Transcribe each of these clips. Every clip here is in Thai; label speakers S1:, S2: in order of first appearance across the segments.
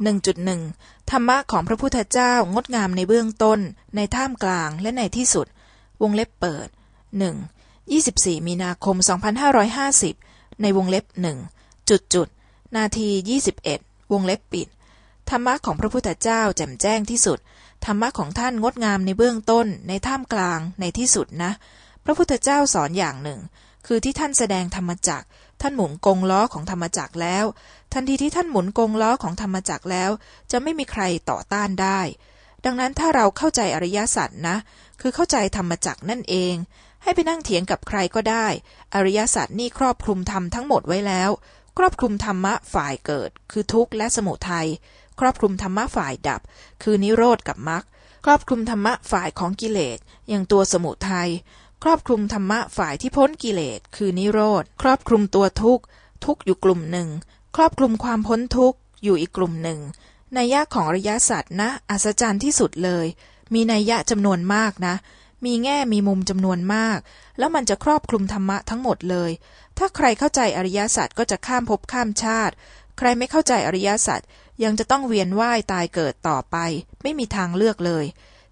S1: 1.1 ธรรมะของพระพุทธเจ้างดงามในเบื้องต้น ในท่ามกลางและในที่สุด วงเล็บเปิด 1. 24 มีนาคม 2550 ในวงเล็บหนึ่งจุดจุดนาที 21 วงเล็บปิด ธรรมะของพระพุทธเจ้าแจ่มแจ้งที่สุด ธรรมะของท่านงดงามในเบื้องต้น ในท่ามกลางในที่สุดนะ พระพุทธเจ้าสอนอย่างหนึ่ง คือที่ท่านแสดงธรรมจัก ท่านหมุนกงล้อของธรรมจักรแล้ว ทันทีที่ท่านหมุนกงล้อของธรรมจักรแล้ว จะไม่มีใครต่อต้านได้ ดังนั้นถ้าเราเข้าใจอริยสัจนะ คือเข้าใจธรรมจักรนั่นเอง ให้ไปนั่งเถียงกับใครก็ได้ อริยสัจนี่ครอบคลุมธรรมทั้งหมดไว้แล้ว ครอบคลุมธรรมะฝ่ายเกิด คือทุกข์และสมุทัยครอบคลุมธรรมะฝ่ายดับ คือนิโรธกับมรรคครอบคลุมธรรมะฝ่ายของกิเลสอย่างตัวสมุทัย ครอบคลุมธรรมะฝ่ายที่พ้นกิเลสคือนิโรธ ครอบคลุมตัวทุกข์ ทุกอยู่กลุ่มหนึ่ง ครอบคลุมความพ้นทุกข์อยู่อีกกลุ่มหนึ่งนัยยะของอริยสัจนะอัศจรรย์ที่สุดเลย มีนัยยะจำนวนมากนะ มีแง่มีมุมจำนวนมาก แล้วมันจะครอบคลุมธรรมะทั้งหมดเลย ถ้าใครเข้าใจอริยสัจก็จะข้ามภพข้ามชาติ ใครไม่เข้าใจอริยสัจยังจะต้องเวียนว่ายตายเกิดต่อไป ไม่มีทางเลือกเลย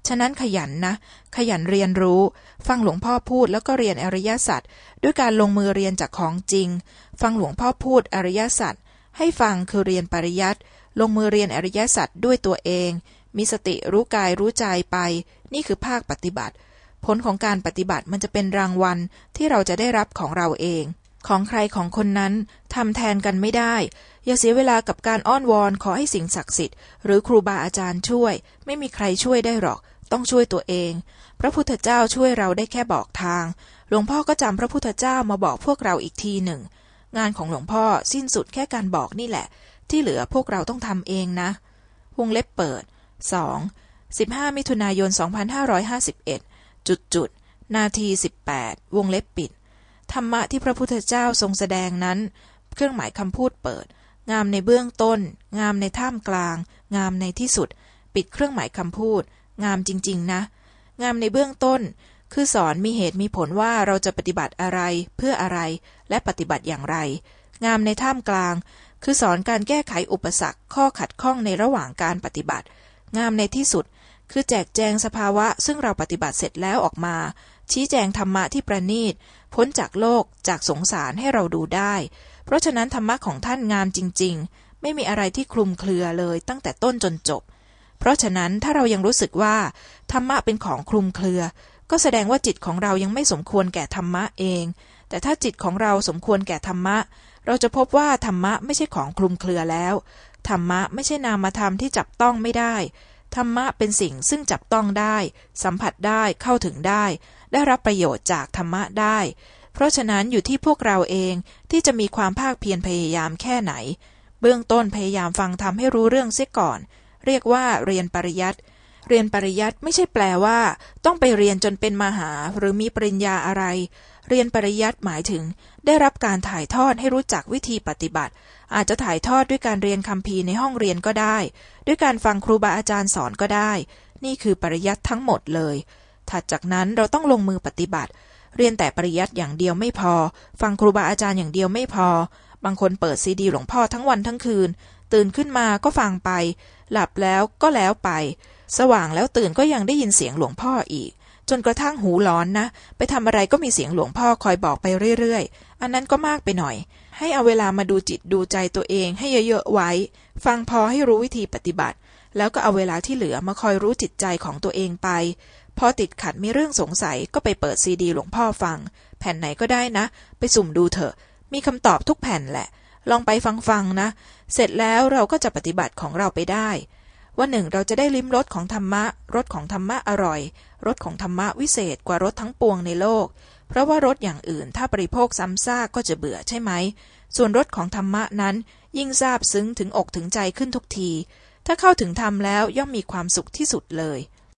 S1: ฉะนั้นขยันนะ ขยันเรียนรู้ ฟังหลวงพ่อพูดแล้วก็เรียนอริยสัจด้วยการลงมือเรียนจากของจริง ฟังหลวงพ่อพูดอริยสัจให้ฟังคือเรียนปริยัติลงมือเรียนอริยสัจด้วยตัวเอง มีสติรู้กายรู้ใจไป นี่คือภาคปฏิบัติ ผลของการปฏิบัติมันจะเป็นรางวัลที่เราจะได้รับของเราเอง ของใครของคนนั้นทำแทนกันไม่ได้ อย่าเสียเวลากับการอ้อนวอนขอให้สิ่งศักดิ์สิทธิ์หรือครูบาอาจารย์ช่วย ไม่มีใครช่วยได้หรอก ต้องช่วยตัวเอง พระพุทธเจ้าช่วยเราได้แค่บอกทาง หลวงพ่อก็จำพระพุทธเจ้ามาบอกพวกเราอีกทีหนึ่ง งานของหลวงพ่อสิ้นสุดแค่การบอกนี่แหละ ที่เหลือพวกเราต้องทำเองนะ วงเล็บเปิด 2. 15 มิถุนายน 2551 จุดจุด นาที 18 วงเล็บปิด ธรรมะที่พระพุทธเจ้าทรงแสดงนั้น เครื่องหมายคำพูดเปิด งามในเบื้องต้น งามในท่ามกลาง งามในที่สุด ปิดเครื่องหมายคำพูด งามจริง ๆ นะ งามในเบื้องต้น คือสอนมีเหตุมีผลว่าเราจะปฏิบัติอะไรเพื่ออะไร และปฏิบัติอย่างไร งามในท่ามกลาง คือสอนการแก้ไขอุปสรรค ข้อขัดข้องในระหว่างการปฏิบัติ งามในที่สุด คือแจกแจงสภาวะซึ่งเราปฏิบัติเสร็จแล้วออกมา ชี้แจงธรรมะที่ประณีต พ้นจากโลกจากสงสารให้เราดูได้ เพราะฉะนั้นธรรมะของท่านงามจริง ๆ ไม่มีอะไรที่คลุมเครือเลยตั้งแต่ต้นจนจบ เพราะฉะนั้นถ้าเรายังรู้สึกว่า ธรรมะเป็นของคลุมเครือ ก็แสดงว่าจิตของเรายังไม่สมควรแก่ธรรมะเอง แต่ถ้าจิตของเราสมควรแก่ธรรมะ เราจะพบว่าธรรมะไม่ใช่ของคลุมเครือแล้ว ธรรมะไม่ใช่นามธรรมที่จับต้องไม่ได้ธรรมะเป็นสิ่งซึ่งจับต้องได้ สัมผัสได้เข้าถึงได้ ได้รับประโยชน์จากธรรมะได้ เพราะฉะนั้นอยู่ที่พวกเราเองที่จะมีความภาคเพียรพยายามแค่ไหน เบื้องต้นพยายามฟังทำให้รู้เรื่องเสียก่อน เรียกว่าเรียนปริยัติเรียนปริยัติไม่ใช่แปลว่า ต้องไปเรียนจนเป็นมหาหรือมีปริญญาอะไร เรียนปริยัติหมายถึง ได้รับการถ่ายทอดให้รู้จักวิธีปฏิบัติ อาจจะถ่ายทอดด้วยการเรียนคำพีในห้องเรียนก็ได้ ด้วยการฟังครูบาอาจารย์สอนก็ได้ นี่คือปริยัติทั้งหมดเลย ถัดจากนั้นเราต้องลงมือปฏิบัติ เรียนแต่ปริยัติอย่างเดียวไม่พอ ฟังครูบาอาจารย์อย่างเดียวไม่พอ บางคนเปิดซีดีหลวงพ่อทั้งวันทั้งคืน ตื่นขึ้นมาก็ฟังไป หลับแล้วก็แล้วไป สว่างแล้วตื่นก็ยังได้ยินเสียงหลวงพ่ออีก จนกระทั่งหูร้อนนะ ไปทำอะไรก็มีเสียงหลวงพ่อคอยบอกไปเรื่อยๆ อันนั้นก็มากไปหน่อย ให้เอาเวลามาดูจิตดูใจตัวเองให้เยอะๆไว้ ฟังพอให้รู้วิธีปฏิบัติแล้วก็เอาเวลาที่เหลือมาคอยรู้จิตใจของตัวเองไป พอติดขัดมีเรื่องสงสัยก็ไปเปิดซีดีหลวงพ่อฟัง แผ่นไหนก็ได้นะ ไปสุ่มดูเถอะ มีคำตอบทุกแผ่นแหละ ลองไปฟังๆนะ เสร็จแล้วเราก็จะปฏิบัติของเราไปได้ ว่าหนึ่งเราจะได้ลิ้มรสของธรรมะรสของธรรมะอร่อยรสของธรรมะวิเศษกว่ารสทั้งปวงในโลก เพราะว่ารสอย่างอื่นถ้าบริโภคซ้ำซากก็จะเบื่อใช่ไหม ส่วนรสของธรรมะนั้นยิ่งซาบซึ้งถึงอกถึงใจขึ้นทุกที ถ้าเข้าถึงธรรมแล้วย่อมมีความสุขที่สุดเลย